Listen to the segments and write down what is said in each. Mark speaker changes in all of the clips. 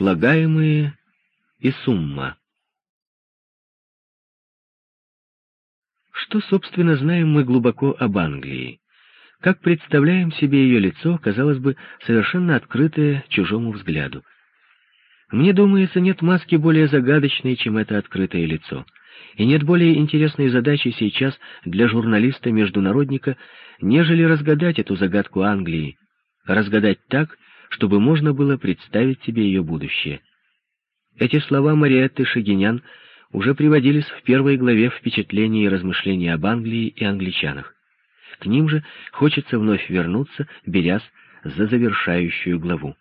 Speaker 1: слагаемые и сумма. Что, собственно, знаем мы глубоко об Англии? Как представляем себе ее лицо, казалось бы, совершенно открытое чужому взгляду? Мне думается, нет маски более загадочной, чем это открытое лицо. И нет более интересной задачи сейчас для журналиста-международника, нежели разгадать эту загадку Англии. Разгадать так, чтобы можно было представить себе ее будущее. Эти слова Мариетты Шагинян уже приводились в первой главе впечатлений и размышлений об Англии и англичанах. К ним же хочется вновь вернуться, берясь за завершающую главу.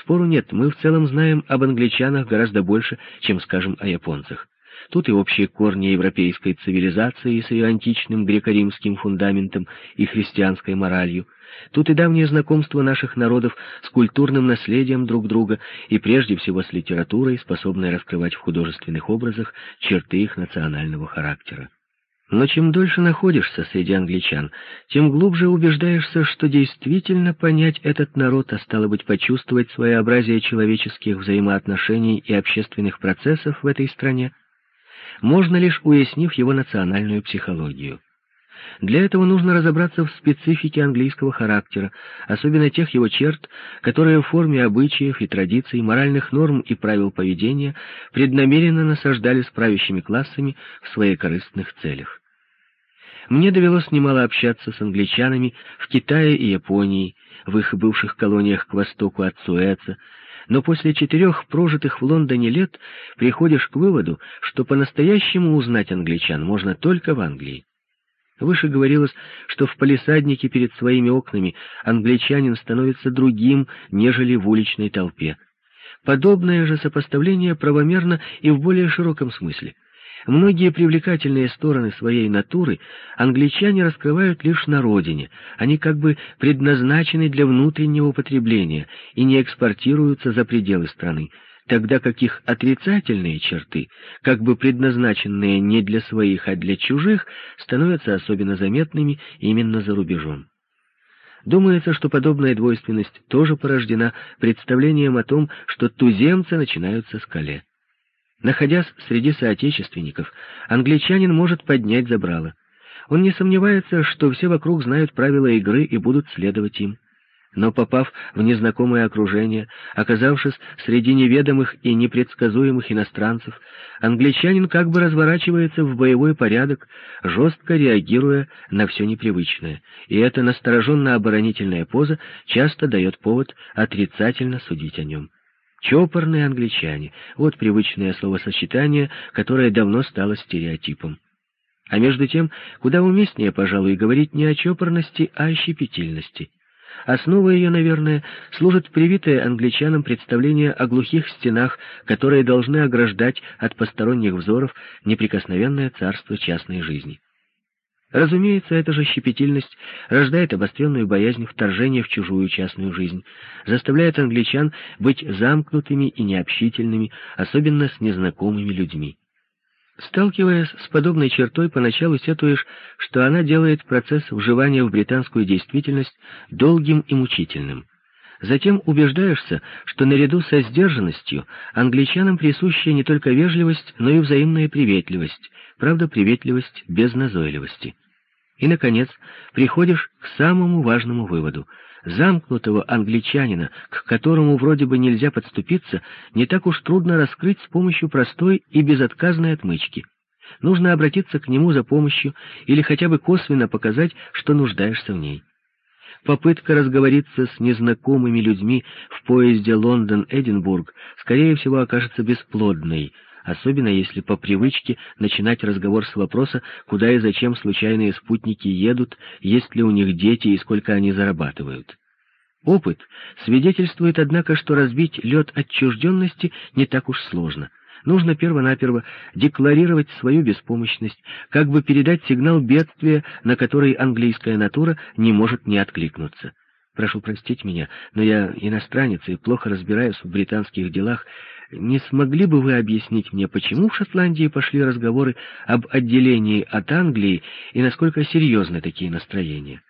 Speaker 1: Спору нет, мы в целом знаем об англичанах гораздо больше, чем скажем о японцах. Тут и общие корни европейской цивилизации с ее античным греко-римским фундаментом и христианской моралью. Тут и давнее знакомство наших народов с культурным наследием друг друга и прежде всего с литературой, способной раскрывать в художественных образах черты их национального характера. Но чем дольше находишься среди англичан, тем глубже убеждаешься, что действительно понять этот народ, а стало быть, почувствовать своеобразие человеческих взаимоотношений и общественных процессов в этой стране, можно лишь уяснив его национальную психологию. Для этого нужно разобраться в специфике английского характера, особенно тех его черт, которые в форме обычаев и традиций, моральных норм и правил поведения преднамеренно насаждались правящими классами в своих корыстных целях. Мне довелось немало общаться с англичанами в Китае и Японии, в их бывших колониях к востоку от Суэца, но после четырех прожитых в Лондоне лет приходишь к выводу, что по-настоящему узнать англичан можно только в Англии. Выше говорилось, что в палисаднике перед своими окнами англичанин становится другим, нежели в уличной толпе. Подобное же сопоставление правомерно и в более широком смысле. Многие привлекательные стороны своей натуры англичане раскрывают лишь на родине. Они как бы предназначены для внутреннего употребления и не экспортируются за пределы страны, тогда как их отрицательные черты, как бы предназначенные не для своих, а для чужих, становятся особенно заметными именно за рубежом. Думается, что подобная двойственность тоже порождена представлением о том, что туземцы начинаются с коле. Находясь среди соотечественников, англичанин может поднять забрало. Он не сомневается, что все вокруг знают правила игры и будут следовать им. Но попав в незнакомое окружение, оказавшись среди неведомых и непредсказуемых иностранцев, англичанин как бы разворачивается в боевой порядок, жестко реагируя на все непривычное, и эта настороженно-оборонительная поза часто дает повод отрицательно судить о нем. Чопорные англичане — вот привычное словосочетание, которое давно стало стереотипом. А между тем, куда уместнее, пожалуй, говорить не о чопорности, а о щепетильности. Основой ее, наверное, служит привитое англичанам представление о глухих стенах, которые должны ограждать от посторонних взоров неприкосновенное царство частной жизни. Разумеется, эта же щепетильность рождает обостренную боязнь вторжения в чужую частную жизнь, заставляет англичан быть замкнутыми и необщительными, особенно с незнакомыми людьми. Сталкиваясь с подобной чертой, поначалу сетуешь, что она делает процесс вживания в британскую действительность долгим и мучительным. Затем убеждаешься, что наряду со сдержанностью англичанам присуща не только вежливость, но и взаимная приветливость, правда, приветливость без назойливости. И, наконец, приходишь к самому важному выводу. Замкнутого англичанина, к которому вроде бы нельзя подступиться, не так уж трудно раскрыть с помощью простой и безотказной отмычки. Нужно обратиться к нему за помощью или хотя бы косвенно показать, что нуждаешься в ней. Попытка разговориться с незнакомыми людьми в поезде Лондон-Эдинбург, скорее всего, окажется бесплодной — особенно если по привычке начинать разговор с вопроса, куда и зачем случайные спутники едут, есть ли у них дети и сколько они зарабатывают. Опыт свидетельствует, однако, что разбить лед отчужденности не так уж сложно. Нужно перво-наперво декларировать свою беспомощность, как бы передать сигнал бедствия, на который английская натура не может не откликнуться. Прошу простить меня, но я иностранец и плохо разбираюсь в британских делах, не смогли бы вы объяснить мне, почему в Шотландии пошли разговоры об отделении от Англии и насколько серьезны такие настроения?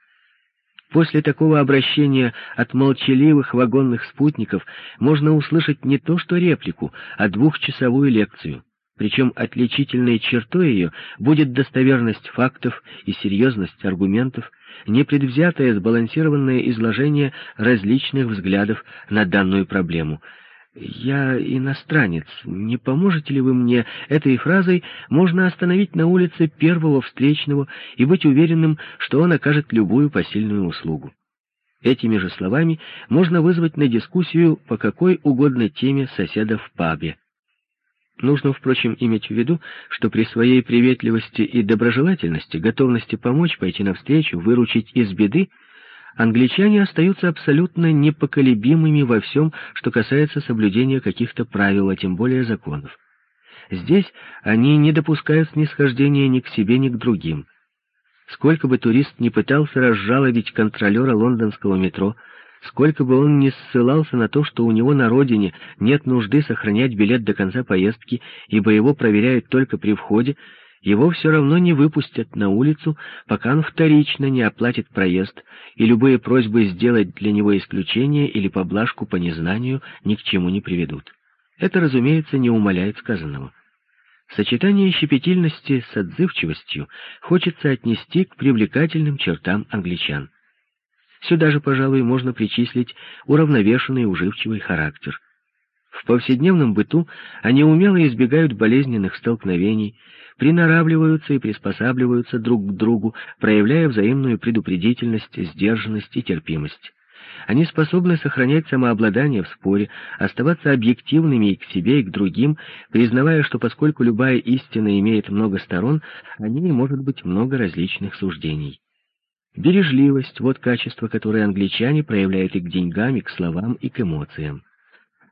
Speaker 1: После такого обращения от молчаливых вагонных спутников можно услышать не то что реплику, а двухчасовую лекцию. Причем отличительной чертой ее будет достоверность фактов и серьезность аргументов, непредвзятое сбалансированное изложение различных взглядов на данную проблему — «Я иностранец. Не поможете ли вы мне?» Этой фразой можно остановить на улице первого встречного и быть уверенным, что он окажет любую посильную услугу. Этими же словами можно вызвать на дискуссию по какой угодно теме соседа в пабе. Нужно, впрочем, иметь в виду, что при своей приветливости и доброжелательности, готовности помочь, пойти навстречу, выручить из беды, англичане остаются абсолютно непоколебимыми во всем, что касается соблюдения каких-то правил, а тем более законов. Здесь они не допускают снисхождения ни к себе, ни к другим. Сколько бы турист ни пытался разжалобить контролера лондонского метро, сколько бы он ни ссылался на то, что у него на родине нет нужды сохранять билет до конца поездки, ибо его проверяют только при входе, его все равно не выпустят на улицу, пока он вторично не оплатит проезд, и любые просьбы сделать для него исключение или поблажку по незнанию ни к чему не приведут. Это, разумеется, не умаляет сказанного. Сочетание щепетильности с отзывчивостью хочется отнести к привлекательным чертам англичан. Сюда же, пожалуй, можно причислить уравновешенный уживчивый характер. В повседневном быту они умело избегают болезненных столкновений, приноравливаются и приспосабливаются друг к другу, проявляя взаимную предупредительность, сдержанность и терпимость. Они способны сохранять самообладание в споре, оставаться объективными и к себе, и к другим, признавая, что поскольку любая истина имеет много сторон, о ней может быть много различных суждений. Бережливость — вот качество, которое англичане проявляют и к деньгам, и к словам, и к эмоциям.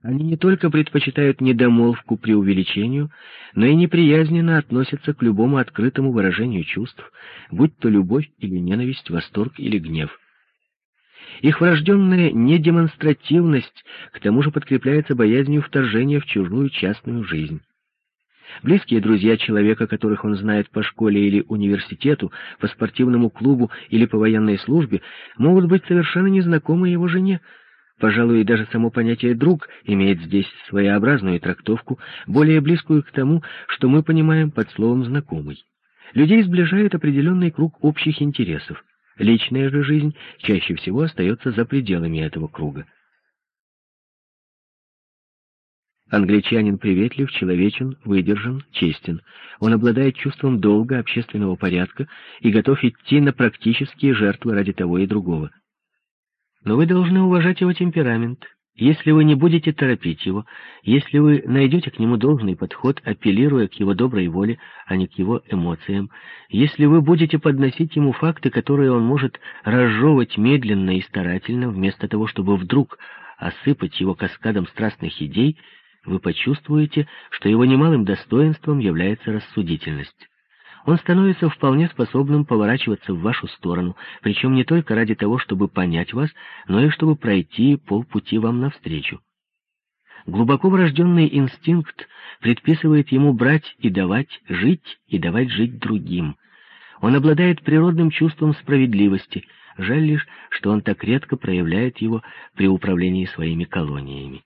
Speaker 1: Они не только предпочитают недомолвку при увеличению, но и неприязненно относятся к любому открытому выражению чувств, будь то любовь или ненависть, восторг или гнев. Их врожденная недемонстративность к тому же подкрепляется боязнью вторжения в чужую частную жизнь. Близкие друзья человека, которых он знает по школе или университету, по спортивному клубу или по военной службе, могут быть совершенно незнакомы его жене, Пожалуй, даже само понятие «друг» имеет здесь своеобразную трактовку, более близкую к тому, что мы понимаем под словом «знакомый». Людей сближает определенный круг общих интересов. Личная же жизнь чаще всего остается за пределами этого круга. Англичанин приветлив, человечен, выдержан, честен. Он обладает чувством долга, общественного порядка и готов идти на практические жертвы ради того и другого. Но вы должны уважать его темперамент. Если вы не будете торопить его, если вы найдете к нему должный подход, апеллируя к его доброй воле, а не к его эмоциям, если вы будете подносить ему факты, которые он может разжевывать медленно и старательно, вместо того, чтобы вдруг осыпать его каскадом страстных идей, вы почувствуете, что его немалым достоинством является рассудительность он становится вполне способным поворачиваться в вашу сторону, причем не только ради того, чтобы понять вас, но и чтобы пройти полпути вам навстречу. Глубоко врожденный инстинкт предписывает ему брать и давать, жить и давать жить другим. Он обладает природным чувством справедливости, жаль лишь, что он так редко проявляет его при управлении своими колониями.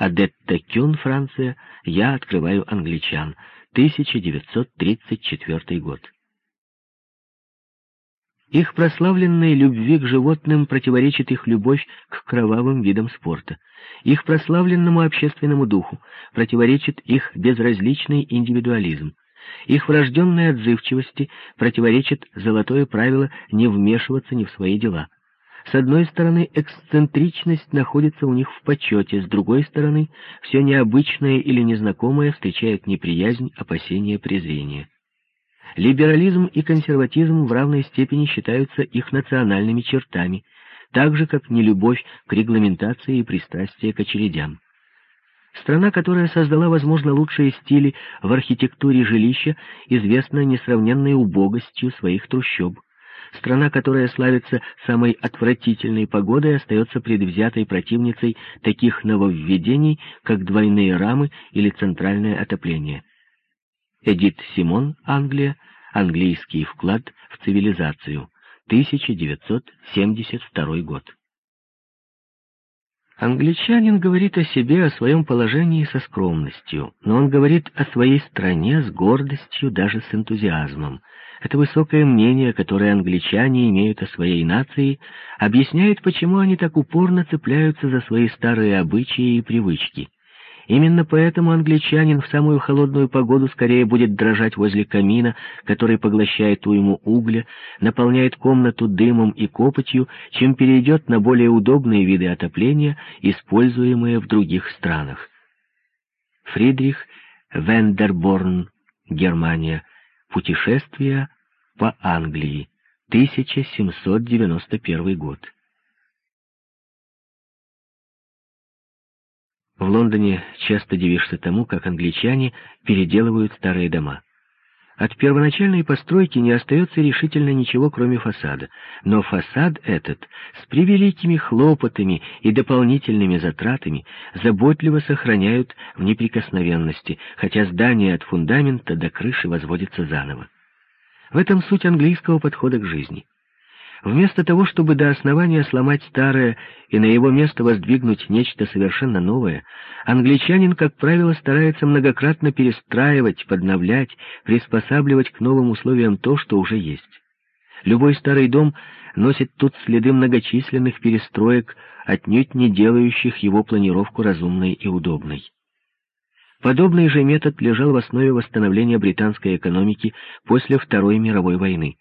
Speaker 1: Адетта Кюн, Франция, я открываю англичан — 1934 год. Их прославленной любви к животным противоречит их любовь к кровавым видам спорта. Их прославленному общественному духу противоречит их безразличный индивидуализм. Их врожденной отзывчивости противоречит золотое правило не вмешиваться ни в свои дела. С одной стороны, эксцентричность находится у них в почете, с другой стороны, все необычное или незнакомое встречает неприязнь, опасение, презрение. Либерализм и консерватизм в равной степени считаются их национальными чертами, так же, как нелюбовь к регламентации и пристрастие к очередям. Страна, которая создала, возможно, лучшие стили в архитектуре жилища, известна несравненной убогостью своих трущоб. Страна, которая славится самой отвратительной погодой, остается предвзятой противницей таких нововведений, как двойные рамы или центральное отопление. Эдит Симон, Англия, английский вклад в цивилизацию, 1972 год. Англичанин говорит о себе, о своем положении со скромностью, но он говорит о своей стране с гордостью, даже с энтузиазмом. Это высокое мнение, которое англичане имеют о своей нации, объясняет, почему они так упорно цепляются за свои старые обычаи и привычки. Именно поэтому англичанин в самую холодную погоду скорее будет дрожать возле камина, который поглощает уйму угля, наполняет комнату дымом и копотью, чем перейдет на более удобные виды отопления, используемые в других странах. Фридрих Вендерборн, Германия. Путешествие по Англии. 1791 год. В Лондоне часто дивишься тому, как англичане переделывают старые дома. От первоначальной постройки не остается решительно ничего, кроме фасада. Но фасад этот с превеликими хлопотами и дополнительными затратами заботливо сохраняют в неприкосновенности, хотя здание от фундамента до крыши возводится заново. В этом суть английского подхода к жизни. Вместо того, чтобы до основания сломать старое и на его место воздвигнуть нечто совершенно новое, англичанин, как правило, старается многократно перестраивать, подновлять, приспосабливать к новым условиям то, что уже есть. Любой старый дом носит тут следы многочисленных перестроек, отнюдь не делающих его планировку разумной и удобной. Подобный же метод лежал в основе восстановления британской экономики после Второй мировой войны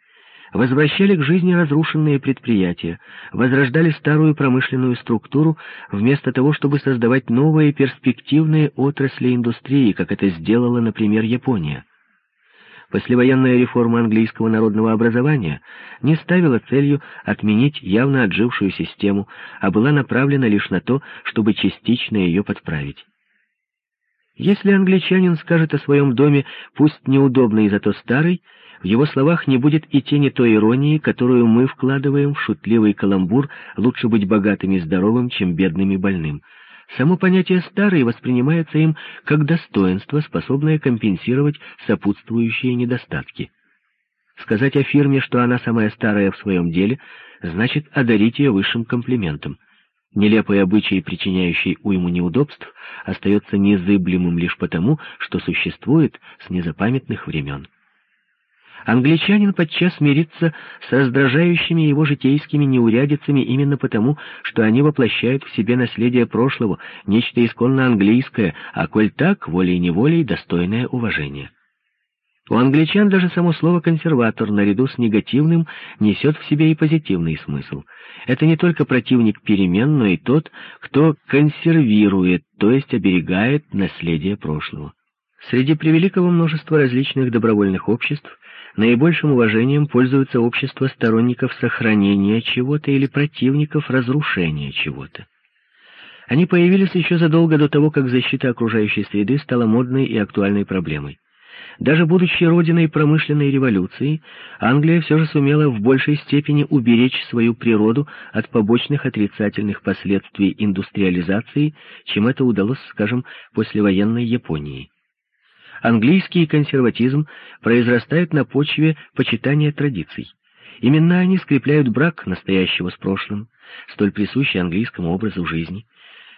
Speaker 1: возвращали к жизни разрушенные предприятия, возрождали старую промышленную структуру, вместо того, чтобы создавать новые перспективные отрасли индустрии, как это сделала, например, Япония. Послевоенная реформа английского народного образования не ставила целью отменить явно отжившую систему, а была направлена лишь на то, чтобы частично ее подправить. Если англичанин скажет о своем доме, пусть неудобный, зато старый, в его словах не будет и тени той иронии, которую мы вкладываем в шутливый каламбур «лучше быть богатым и здоровым, чем бедным и больным». Само понятие «старый» воспринимается им как достоинство, способное компенсировать сопутствующие недостатки. Сказать о фирме, что она самая старая в своем деле, значит одарить ее высшим комплиментом. Нелепый обычай, причиняющий уйму неудобств, остается незыблемым лишь потому, что существует с незапамятных времен. Англичанин подчас мирится с раздражающими его житейскими неурядицами именно потому, что они воплощают в себе наследие прошлого, нечто исконно английское, а коль так, волей-неволей, достойное уважения. У англичан даже само слово «консерватор» наряду с негативным несет в себе и позитивный смысл. Это не только противник перемен, но и тот, кто консервирует, то есть оберегает наследие прошлого. Среди превеликого множества различных добровольных обществ Наибольшим уважением пользуется общество сторонников сохранения чего-то или противников разрушения чего-то. Они появились еще задолго до того, как защита окружающей среды стала модной и актуальной проблемой. Даже будучи родиной промышленной революции, Англия все же сумела в большей степени уберечь свою природу от побочных отрицательных последствий индустриализации, чем это удалось, скажем, послевоенной Японии. Английский консерватизм произрастает на почве почитания традиций. Именно они скрепляют брак настоящего с прошлым, столь присущий английскому образу жизни,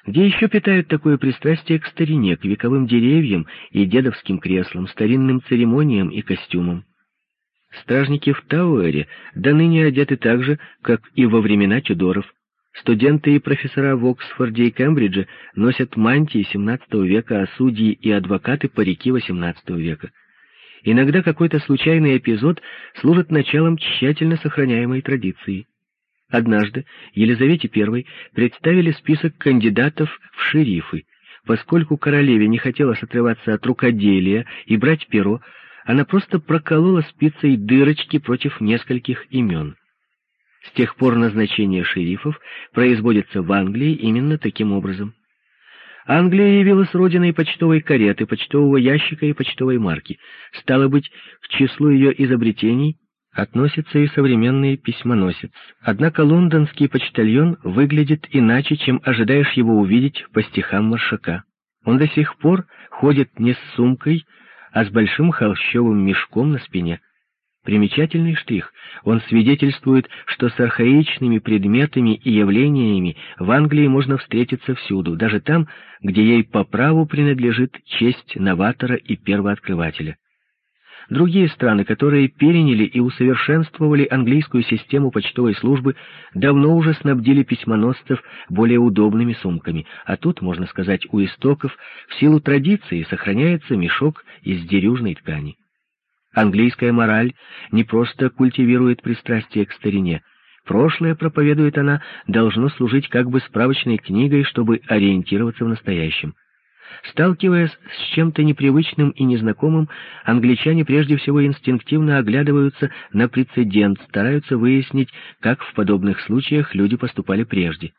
Speaker 1: где еще питают такое пристрастие к старине, к вековым деревьям и дедовским креслам, старинным церемониям и костюмам. Стражники в Тауэре до ныне одеты так же, как и во времена Тюдоров, Студенты и профессора в Оксфорде и Кембридже носят мантии XVII века, а судьи и адвокаты — парики XVIII века. Иногда какой-то случайный эпизод служит началом тщательно сохраняемой традиции. Однажды Елизавете I представили список кандидатов в шерифы. Поскольку королеве не хотелось отрываться от рукоделия и брать перо, она просто проколола спицей дырочки против нескольких имен. С тех пор назначение шерифов производится в Англии именно таким образом. Англия явилась родиной почтовой кареты, почтового ящика и почтовой марки. Стало быть, к числу ее изобретений относится и современный письмоносец. Однако лондонский почтальон выглядит иначе, чем ожидаешь его увидеть по стихам Маршака. Он до сих пор ходит не с сумкой, а с большим холщовым мешком на спине. Примечательный штрих. Он свидетельствует, что с архаичными предметами и явлениями в Англии можно встретиться всюду, даже там, где ей по праву принадлежит честь новатора и первооткрывателя. Другие страны, которые переняли и усовершенствовали английскую систему почтовой службы, давно уже снабдили письмоносцев более удобными сумками, а тут, можно сказать, у истоков, в силу традиции сохраняется мешок из дерюжной ткани. Английская мораль не просто культивирует пристрастие к старине. Прошлое, проповедует она, должно служить как бы справочной книгой, чтобы ориентироваться в настоящем. Сталкиваясь с чем-то непривычным и незнакомым, англичане прежде всего инстинктивно оглядываются на прецедент, стараются выяснить, как в подобных случаях люди поступали прежде.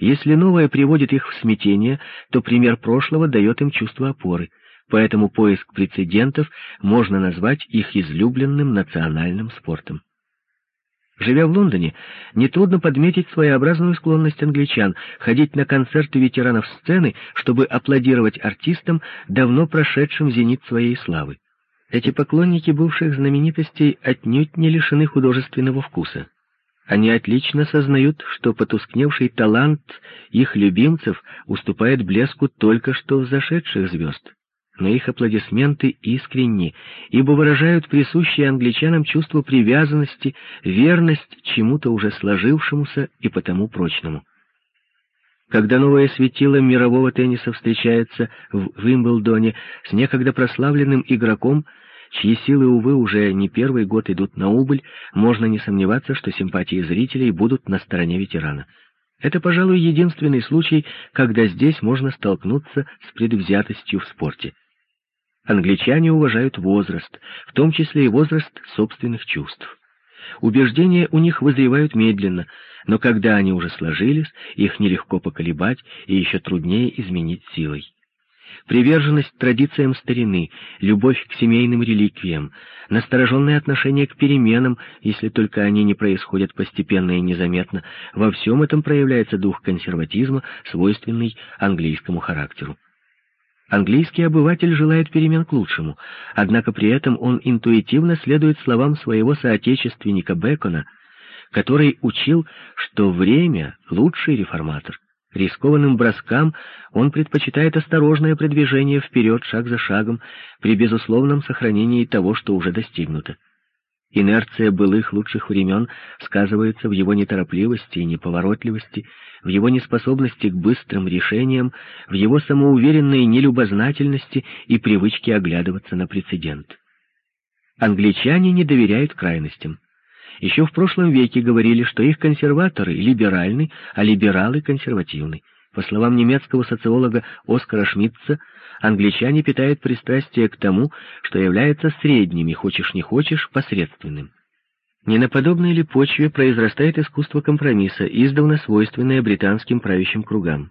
Speaker 1: Если новое приводит их в смятение, то пример прошлого дает им чувство опоры — поэтому поиск прецедентов можно назвать их излюбленным национальным спортом. Живя в Лондоне, нетрудно подметить своеобразную склонность англичан ходить на концерты ветеранов сцены, чтобы аплодировать артистам, давно прошедшим зенит своей славы. Эти поклонники бывших знаменитостей отнюдь не лишены художественного вкуса. Они отлично сознают, что потускневший талант их любимцев уступает блеску только что взошедших звезд но их аплодисменты искренни, ибо выражают присущее англичанам чувство привязанности, верность чему-то уже сложившемуся и потому прочному. Когда новое светило мирового тенниса встречается в Вимблдоне с некогда прославленным игроком, чьи силы, увы, уже не первый год идут на убыль, можно не сомневаться, что симпатии зрителей будут на стороне ветерана. Это, пожалуй, единственный случай, когда здесь можно столкнуться с предвзятостью в спорте. Англичане уважают возраст, в том числе и возраст собственных чувств. Убеждения у них вызревают медленно, но когда они уже сложились, их нелегко поколебать и еще труднее изменить силой. Приверженность традициям старины, любовь к семейным реликвиям, настороженное отношение к переменам, если только они не происходят постепенно и незаметно, во всем этом проявляется дух консерватизма, свойственный английскому характеру. Английский обыватель желает перемен к лучшему, однако при этом он интуитивно следует словам своего соотечественника Бекона, который учил, что время — лучший реформатор. Рискованным броскам он предпочитает осторожное продвижение вперед шаг за шагом при безусловном сохранении того, что уже достигнуто. Инерция былых лучших времен сказывается в его неторопливости и неповоротливости, в его неспособности к быстрым решениям, в его самоуверенной нелюбознательности и привычке оглядываться на прецедент. Англичане не доверяют крайностям. Еще в прошлом веке говорили, что их консерваторы либеральны, а либералы консервативны. По словам немецкого социолога Оскара Шмидца, англичане питают пристрастие к тому, что является средним и, хочешь не хочешь, посредственным. Не на подобной ли почве произрастает искусство компромисса, издавна свойственное британским правящим кругам?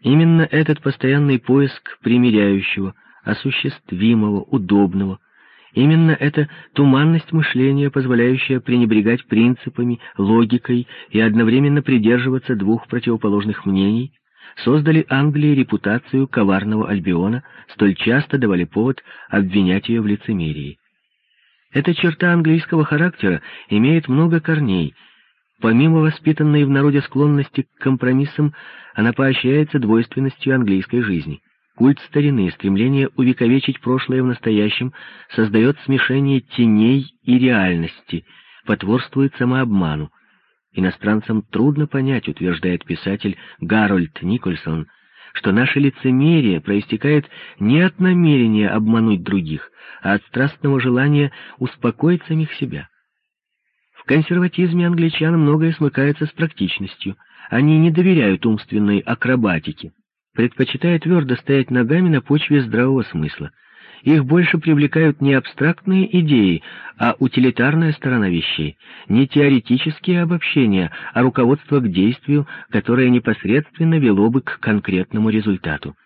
Speaker 1: Именно этот постоянный поиск примиряющего, осуществимого, удобного, именно эта туманность мышления, позволяющая пренебрегать принципами, логикой и одновременно придерживаться двух противоположных мнений, создали Англии репутацию коварного Альбиона, столь часто давали повод обвинять ее в лицемерии. Эта черта английского характера имеет много корней. Помимо воспитанной в народе склонности к компромиссам, она поощряется двойственностью английской жизни. Культ старины, стремление увековечить прошлое в настоящем создает смешение теней и реальности, потворствует самообману. Иностранцам трудно понять, утверждает писатель Гарольд Никольсон, что наше лицемерие проистекает не от намерения обмануть других, а от страстного желания успокоить самих себя. В консерватизме англичан многое смыкается с практичностью. Они не доверяют умственной акробатике, предпочитая твердо стоять ногами на почве здравого смысла — их больше привлекают не абстрактные идеи, а утилитарная сторона вещей, не теоретические обобщения, а руководство к действию, которое непосредственно вело бы к конкретному результату.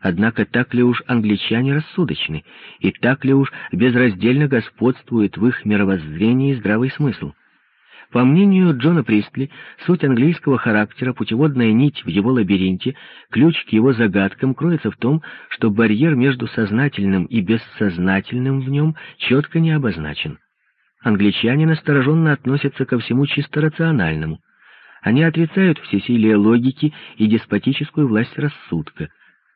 Speaker 1: Однако так ли уж англичане рассудочны, и так ли уж безраздельно господствует в их мировоззрении здравый смысл? По мнению Джона Пристли, суть английского характера, путеводная нить в его лабиринте, ключ к его загадкам кроется в том, что барьер между сознательным и бессознательным в нем четко не обозначен. Англичане настороженно относятся ко всему чисто рациональному. Они отрицают всесилие логики и деспотическую власть рассудка.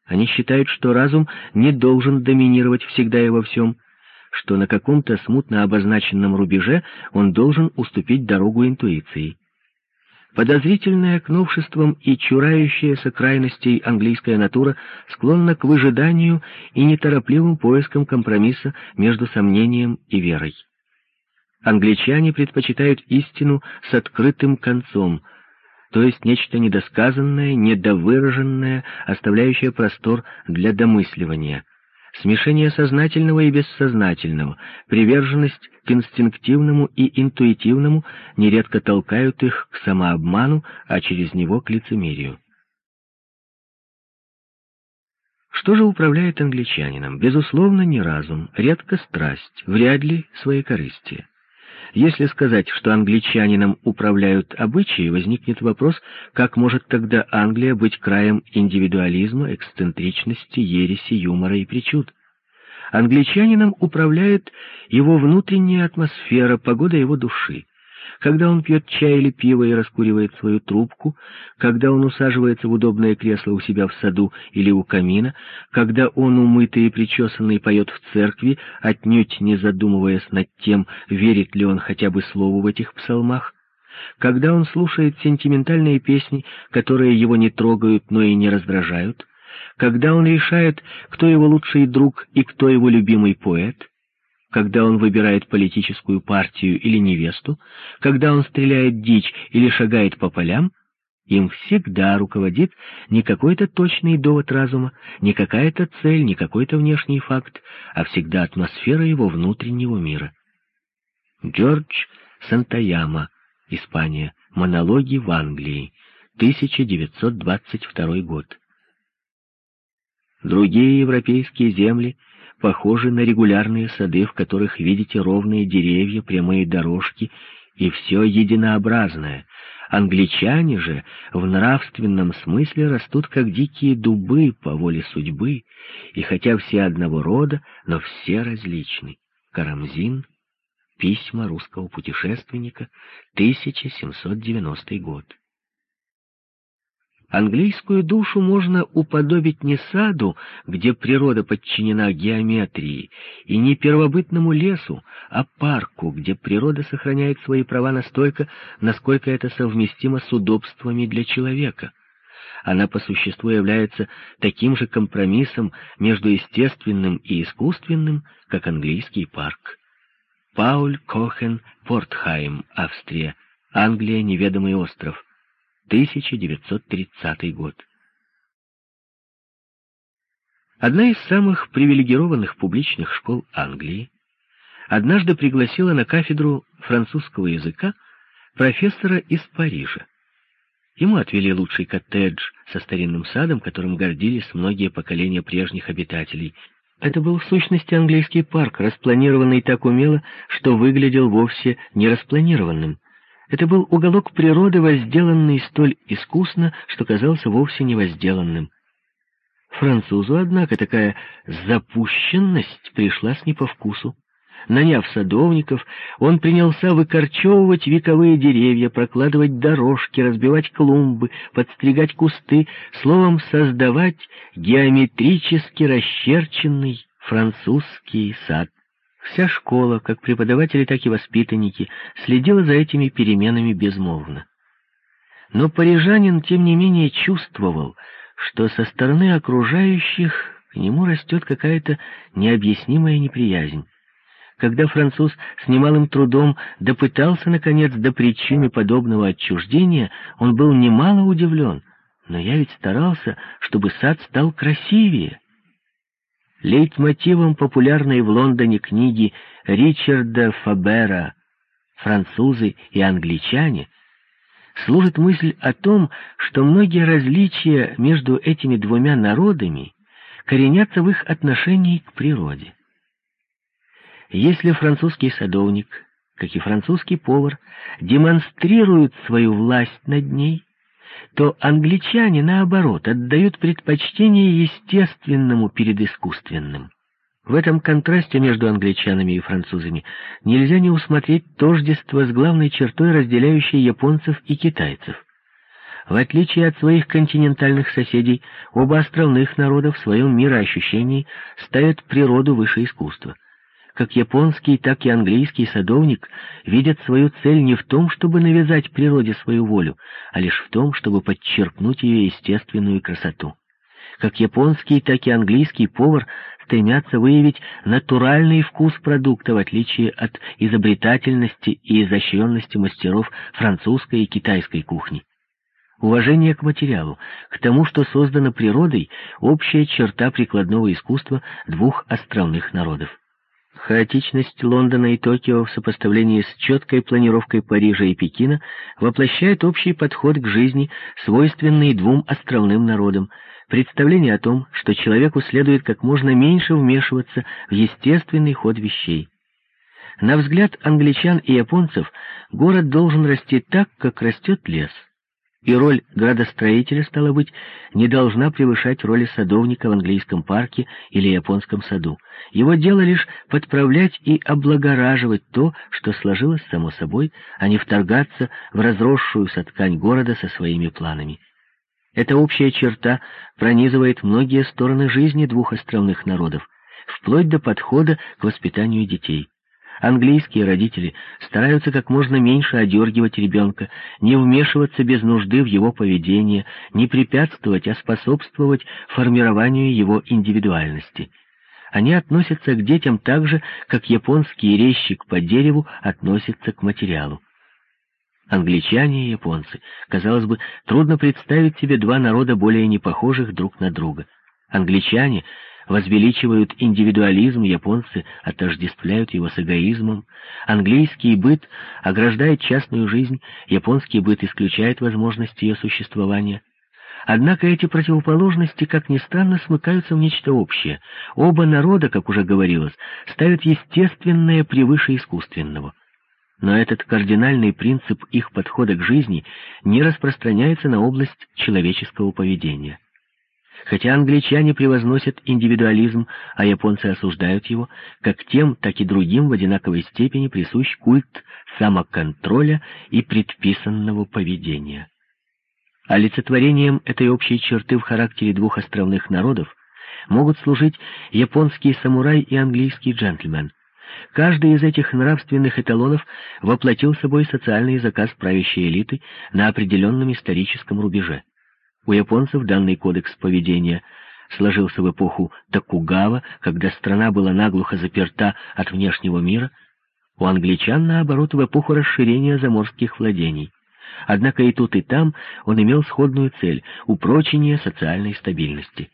Speaker 1: Они считают, что разум не должен доминировать всегда и во всем, что на каком-то смутно обозначенном рубеже он должен уступить дорогу интуиции. Подозрительная к новшествам и чурающаяся крайностей английская натура склонна к выжиданию и неторопливым поискам компромисса между сомнением и верой. Англичане предпочитают истину с открытым концом, то есть нечто недосказанное, недовыраженное, оставляющее простор для домысливания — смешение сознательного и бессознательного, приверженность к инстинктивному и интуитивному нередко толкают их к самообману, а через него к лицемерию. Что же управляет англичанином? Безусловно, не разум, редко страсть, вряд ли своекорыстие. Если сказать, что англичанином управляют обычаи, возникнет вопрос, как может тогда Англия быть краем индивидуализма, эксцентричности, ереси, юмора и причуд? Англичанином управляет его внутренняя атмосфера, погода его души когда он пьет чай или пиво и раскуривает свою трубку, когда он усаживается в удобное кресло у себя в саду или у камина, когда он, умытый и причесанный, поет в церкви, отнюдь не задумываясь над тем, верит ли он хотя бы слову в этих псалмах, когда он слушает сентиментальные песни, которые его не трогают, но и не раздражают, когда он решает, кто его лучший друг и кто его любимый поэт — когда он выбирает политическую партию или невесту, когда он стреляет дичь или шагает по полям, им всегда руководит не какой-то точный довод разума, не какая-то цель, не какой-то внешний факт, а всегда атмосфера его внутреннего мира. Джордж Сантаяма, Испания. Монологи в Англии. 1922 год. Другие европейские земли — похожи на регулярные сады, в которых видите ровные деревья, прямые дорожки и все единообразное. Англичане же в нравственном смысле растут как дикие дубы по воле судьбы, и хотя все одного рода, но все различны. Карамзин. Письма русского путешественника, 1790 год. Английскую душу можно уподобить не саду, где природа подчинена геометрии, и не первобытному лесу, а парку, где природа сохраняет свои права настолько, насколько это совместимо с удобствами для человека. Она по существу является таким же компромиссом между естественным и искусственным, как английский парк. Пауль Кохен, Портхайм, Австрия, Англия, неведомый остров. 1930 год. Одна из самых привилегированных публичных школ Англии однажды пригласила на кафедру французского языка профессора из Парижа. Ему отвели лучший коттедж со старинным садом, которым гордились многие поколения прежних обитателей. Это был в сущности английский парк, распланированный так умело, что выглядел вовсе не распланированным. Это был уголок природы, возделанный столь искусно, что казался вовсе не возделанным. Французу, однако, такая запущенность пришлась не по вкусу. Наняв садовников, он принялся выкорчевывать вековые деревья, прокладывать дорожки, разбивать клумбы, подстригать кусты, словом, создавать геометрически расчерченный французский сад. Вся школа, как преподаватели, так и воспитанники, следила за этими переменами безмолвно. Но парижанин, тем не менее, чувствовал, что со стороны окружающих к нему растет какая-то необъяснимая неприязнь. Когда француз с немалым трудом допытался, наконец, до причины подобного отчуждения, он был немало удивлен. Но я ведь старался, чтобы сад стал красивее. Лейтмотивом популярной в Лондоне книги Ричарда Фабера «Французы и англичане» служит мысль о том, что многие различия между этими двумя народами коренятся в их отношении к природе. Если французский садовник, как и французский повар, демонстрируют свою власть над ней, то англичане, наоборот, отдают предпочтение естественному перед искусственным. В этом контрасте между англичанами и французами нельзя не усмотреть тождество с главной чертой, разделяющей японцев и китайцев. В отличие от своих континентальных соседей, оба островных народа в своем мироощущении ставят природу выше искусства. Как японский, так и английский садовник видят свою цель не в том, чтобы навязать природе свою волю, а лишь в том, чтобы подчеркнуть ее естественную красоту. Как японский, так и английский повар стремятся выявить натуральный вкус продукта, в отличие от изобретательности и изощренности мастеров французской и китайской кухни. Уважение к материалу, к тому, что создано природой, общая черта прикладного искусства двух островных народов. Хаотичность Лондона и Токио в сопоставлении с четкой планировкой Парижа и Пекина воплощает общий подход к жизни, свойственный двум островным народам, представление о том, что человеку следует как можно меньше вмешиваться в естественный ход вещей. На взгляд англичан и японцев город должен расти так, как растет лес — и роль градостроителя, стало быть, не должна превышать роли садовника в английском парке или японском саду. Его дело лишь подправлять и облагораживать то, что сложилось само собой, а не вторгаться в разросшуюся ткань города со своими планами. Эта общая черта пронизывает многие стороны жизни двух островных народов, вплоть до подхода к воспитанию детей. Английские родители стараются как можно меньше одергивать ребенка, не вмешиваться без нужды в его поведение, не препятствовать, а способствовать формированию его индивидуальности. Они относятся к детям так же, как японский резчик по дереву относится к материалу. Англичане и японцы. Казалось бы, трудно представить себе два народа более непохожих друг на друга. Англичане возвеличивают индивидуализм, японцы отождествляют его с эгоизмом. Английский быт ограждает частную жизнь, японский быт исключает возможность ее существования. Однако эти противоположности, как ни странно, смыкаются в нечто общее. Оба народа, как уже говорилось, ставят естественное превыше искусственного. Но этот кардинальный принцип их подхода к жизни не распространяется на область человеческого поведения. Хотя англичане превозносят индивидуализм, а японцы осуждают его, как тем, так и другим в одинаковой степени присущ культ самоконтроля и предписанного поведения. Олицетворением этой общей черты в характере двух островных народов могут служить японский самурай и английский джентльмен. Каждый из этих нравственных эталонов воплотил собой социальный заказ правящей элиты на определенном историческом рубеже. У японцев данный кодекс поведения сложился в эпоху Токугава, когда страна была наглухо заперта от внешнего мира, у англичан, наоборот, в эпоху расширения заморских владений. Однако и тут, и там он имел сходную цель — упрочение социальной стабильности.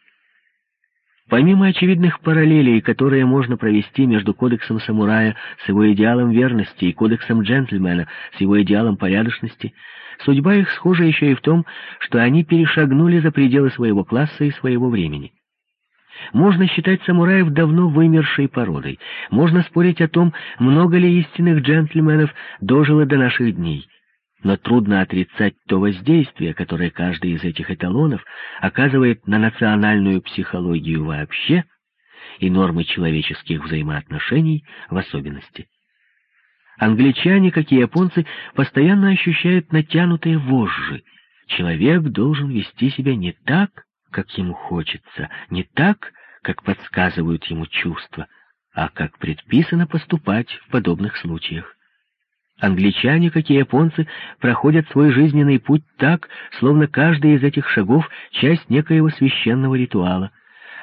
Speaker 1: Помимо очевидных параллелей, которые можно провести между кодексом самурая с его идеалом верности и кодексом джентльмена с его идеалом порядочности, судьба их схожа еще и в том, что они перешагнули за пределы своего класса и своего времени. Можно считать самураев давно вымершей породой. Можно спорить о том, много ли истинных джентльменов дожило до наших дней но трудно отрицать то воздействие, которое каждый из этих эталонов оказывает на национальную психологию вообще и нормы человеческих взаимоотношений в особенности. Англичане, как и японцы, постоянно ощущают натянутые вожжи. Человек должен вести себя не так, как ему хочется, не так, как подсказывают ему чувства, а как предписано поступать в подобных случаях. Англичане, как и японцы, проходят свой жизненный путь так, словно каждый из этих шагов — часть некоего священного ритуала.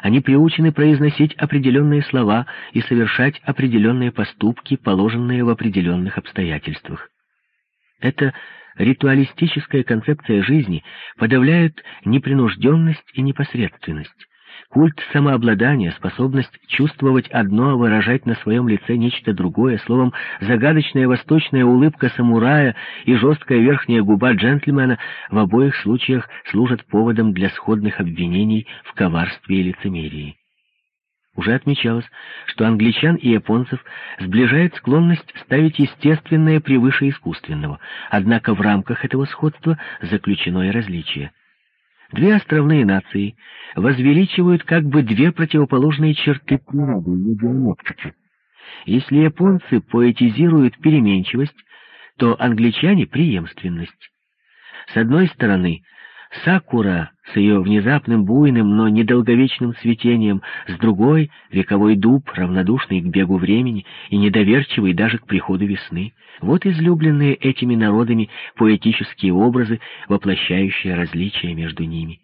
Speaker 1: Они приучены произносить определенные слова и совершать определенные поступки, положенные в определенных обстоятельствах. Эта ритуалистическая концепция жизни подавляет непринужденность и непосредственность. Культ самообладания, способность чувствовать одно, а выражать на своем лице нечто другое, словом, загадочная восточная улыбка самурая и жесткая верхняя губа джентльмена в обоих случаях служат поводом для сходных обвинений в коварстве и лицемерии. Уже отмечалось, что англичан и японцев сближает склонность ставить естественное превыше искусственного, однако в рамках этого сходства заключено и различие. Две островные нации возвеличивают как бы две противоположные черты природы ее геометрики. Если японцы поэтизируют переменчивость, то англичане — преемственность. С одной стороны, сакура с ее внезапным буйным, но недолговечным цветением, с другой — вековой дуб, равнодушный к бегу времени и недоверчивый даже к приходу весны. Вот излюбленные этими народами поэтические образы, воплощающие различия между ними.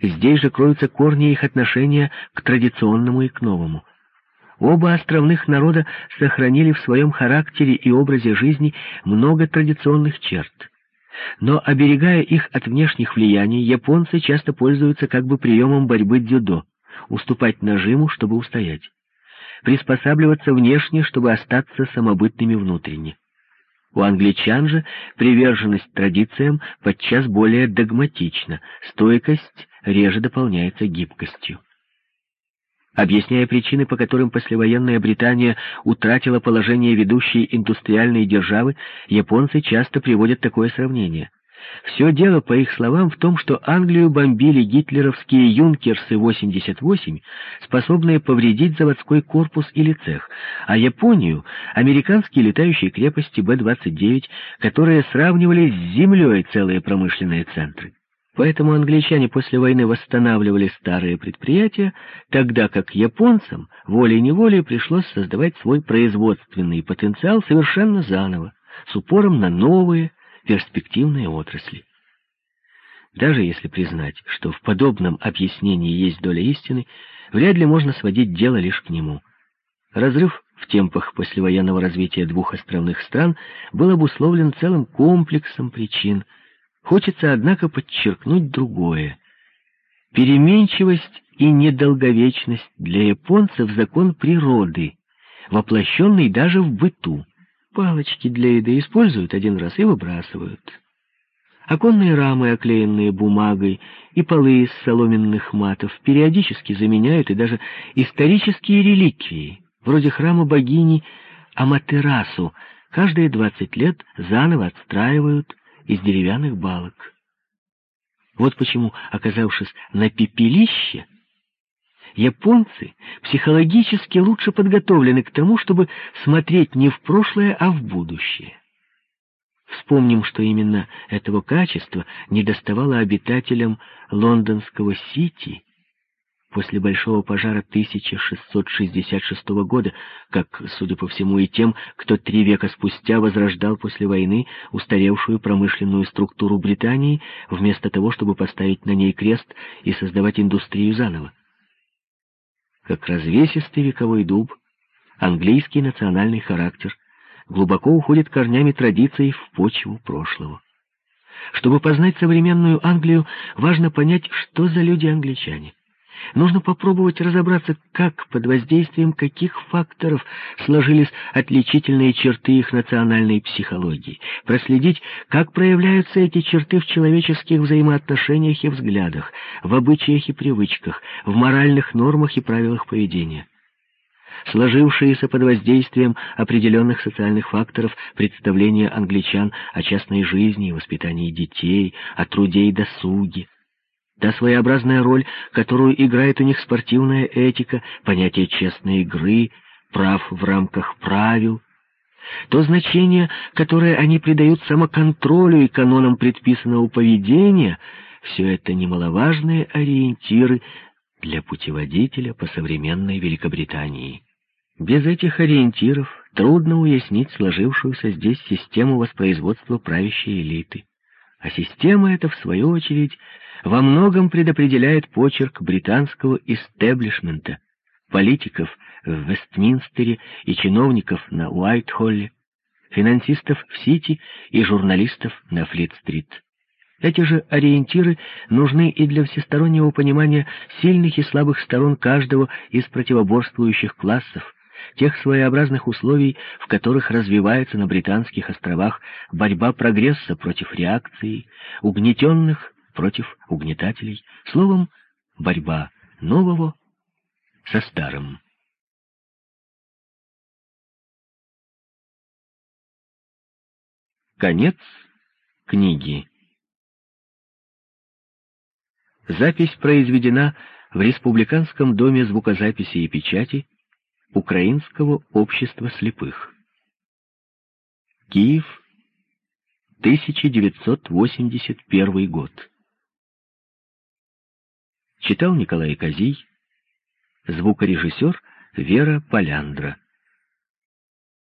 Speaker 1: Здесь же кроются корни их отношения к традиционному и к новому. Оба островных народа сохранили в своем характере и образе жизни много традиционных черт. Но, оберегая их от внешних влияний, японцы часто пользуются как бы приемом борьбы дзюдо — уступать нажиму, чтобы устоять приспосабливаться внешне, чтобы остаться самобытными внутренне. У англичан же приверженность традициям подчас более догматична, стойкость реже дополняется гибкостью. Объясняя причины, по которым послевоенная Британия утратила положение ведущей индустриальной державы, японцы часто приводят такое сравнение – все дело, по их словам, в том, что Англию бомбили гитлеровские «Юнкерсы-88», способные повредить заводской корпус или цех, а Японию — американские летающие крепости Б-29, которые сравнивали с землей целые промышленные центры. Поэтому англичане после войны восстанавливали старые предприятия, тогда как японцам волей-неволей пришлось создавать свой производственный потенциал совершенно заново, с упором на новые, перспективные отрасли. Даже если признать, что в подобном объяснении есть доля истины, вряд ли можно сводить дело лишь к нему. Разрыв в темпах послевоенного развития двух островных стран был обусловлен целым комплексом причин. Хочется, однако, подчеркнуть другое. Переменчивость и недолговечность для японцев — закон природы, воплощенный даже в быту. Палочки для еды используют один раз и выбрасывают. Оконные рамы, оклеенные бумагой, и полы из соломенных матов периодически заменяют и даже исторические реликвии, вроде храма богини Аматерасу, каждые двадцать лет заново отстраивают из деревянных балок. Вот почему, оказавшись на пепелище, японцы психологически лучше подготовлены к тому, чтобы смотреть не в прошлое, а в будущее. Вспомним, что именно этого качества недоставало обитателям лондонского Сити после большого пожара 1666 года, как, судя по всему, и тем, кто три века спустя возрождал после войны устаревшую промышленную структуру Британии, вместо того, чтобы поставить на ней крест и создавать индустрию заново как развесистый вековой дуб, английский национальный характер глубоко уходит корнями традиций в почву прошлого. Чтобы познать современную Англию, важно понять, что за люди англичане. Нужно попробовать разобраться, как под воздействием каких факторов сложились отличительные черты их национальной психологии, проследить, как проявляются эти черты в человеческих взаимоотношениях и взглядах, в обычаях и привычках, в моральных нормах и правилах поведения. Сложившиеся под воздействием определенных социальных факторов представления англичан о частной жизни и воспитании детей, о труде и досуге, Та своеобразная роль, которую играет у них спортивная этика, понятие честной игры, прав в рамках правил, то значение, которое они придают самоконтролю и канонам предписанного поведения, все это немаловажные ориентиры для путеводителя по современной Великобритании. Без этих ориентиров трудно уяснить сложившуюся здесь систему воспроизводства правящей элиты. А система эта, в свою очередь, во многом предопределяет почерк британского истеблишмента, политиков в Вестминстере и чиновников на Уайт-Холле, финансистов в Сити и журналистов на Флит-стрит. Эти же ориентиры нужны и для всестороннего понимания сильных и слабых сторон каждого из противоборствующих классов, тех своеобразных условий, в которых развивается на Британских островах борьба прогресса против реакции, угнетенных против угнетателей, словом, борьба нового со старым. Конец книги. Запись произведена в Республиканском доме звукозаписи и печати Украинского общества слепых. Киев, 1981 год. Читал Николай Козий, звукорежиссер Вера Поляндра.